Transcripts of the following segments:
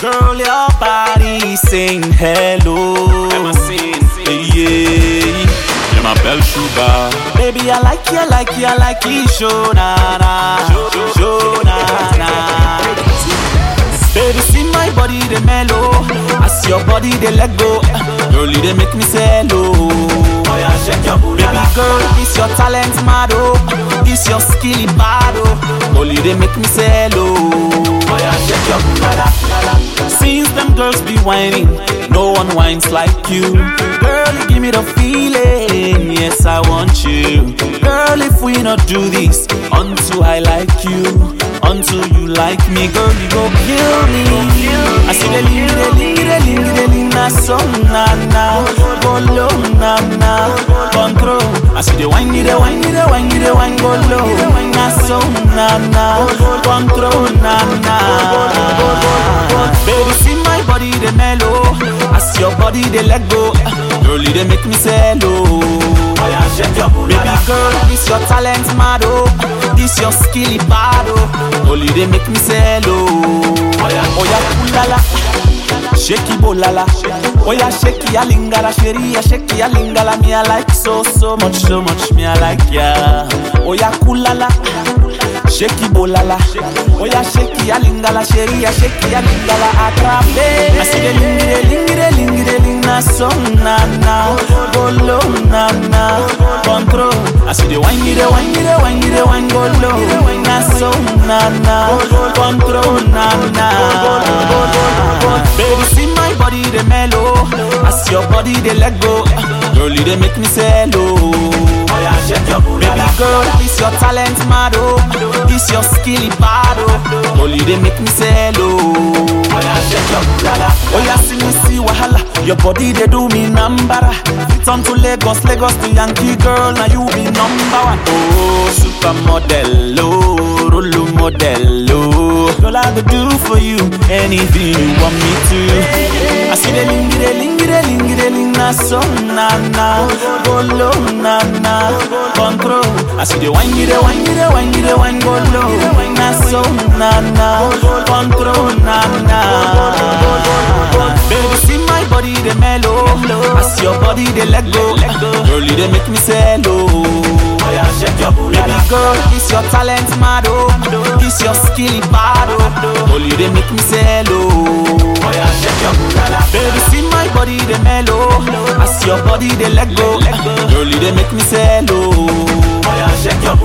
Girl, your body saying hello. Yeah. You're my belle sugar. Baby, I like you, I like you, I like you. Show na na, show na na. Baby, see my body, the mellow. As your body, they let go. Girl, you they make me say hello. Oh yeah, shake your booty. Baby girl, it's your talent, mad oh. It's your skilly bad oh. You they make me say hello. Oh yeah, shake your booty. Since them girls be whining, no one whines like you. Girl, you give me the feeling. Yes, I want you. Girl, if we not do this until I like you, until you like me, girl, you go kill me. I see the ling, the ling, the ling, the ling, na so na na, see the wine, the wine, the wine, the wine, go low, na so na na, control na na. Baby, see my body, the mellow. As your body, they let go. Girl, you they make me say hello. Baby girl, this your talent, mad oh. This your skilly bad oh. Girl, you they make me say hello. Oh yeah, kulala. Shake bolala. Oh yeah, shake ya lingala, sheria, shake ya lingala. Me I like so so much, so much. Me I like ya. Oh yeah, kulala. Shake bolala. Oh yeah, shake ya lingala, sheria, shake ya lingala. Atrape. I see the lingi, the lingi, the lingi, the lingi, na na low na na. Control. I see the wine, the wine, the wine, the wine, go low. Na so na na. Control na na. Body, they let go. Girl, you they make me say hello. Baby girl, this your talent, mad oh. This your skilly bad oh. Girl, you they make me say hello. Oh yeah, see me see wahala. Your body they do me. Fit on to Lagos, Lagos to Yankee girl. Now you be number one. Oh, supermodel, oh, role model, oh. Girl, I could do for you anything you want me to. I see the lingy, the lingy, the ling, na na go low na na, control. I see the wine, the wine, the wine, the wine, go low, na so na na, control na na. Baby, see my body, the mellow. As your body, they let go. Girl, you they make me say hello. Baby girl, this your talent, mad oh. This your skilly bad. Girl, you they make me say hello. Baby, see my body, the mellow. Your body, they let go. Girl, you they make me say hello. Oh.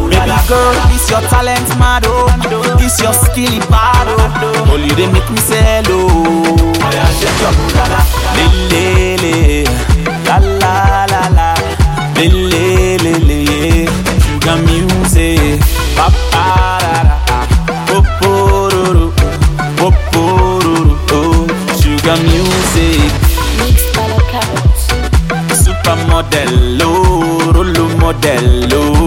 Baby girl, this your talent, mad oh. This your skilly bad oh. Girl, they make me say hello. Oh. Le le supermodel, oh, role model, oh.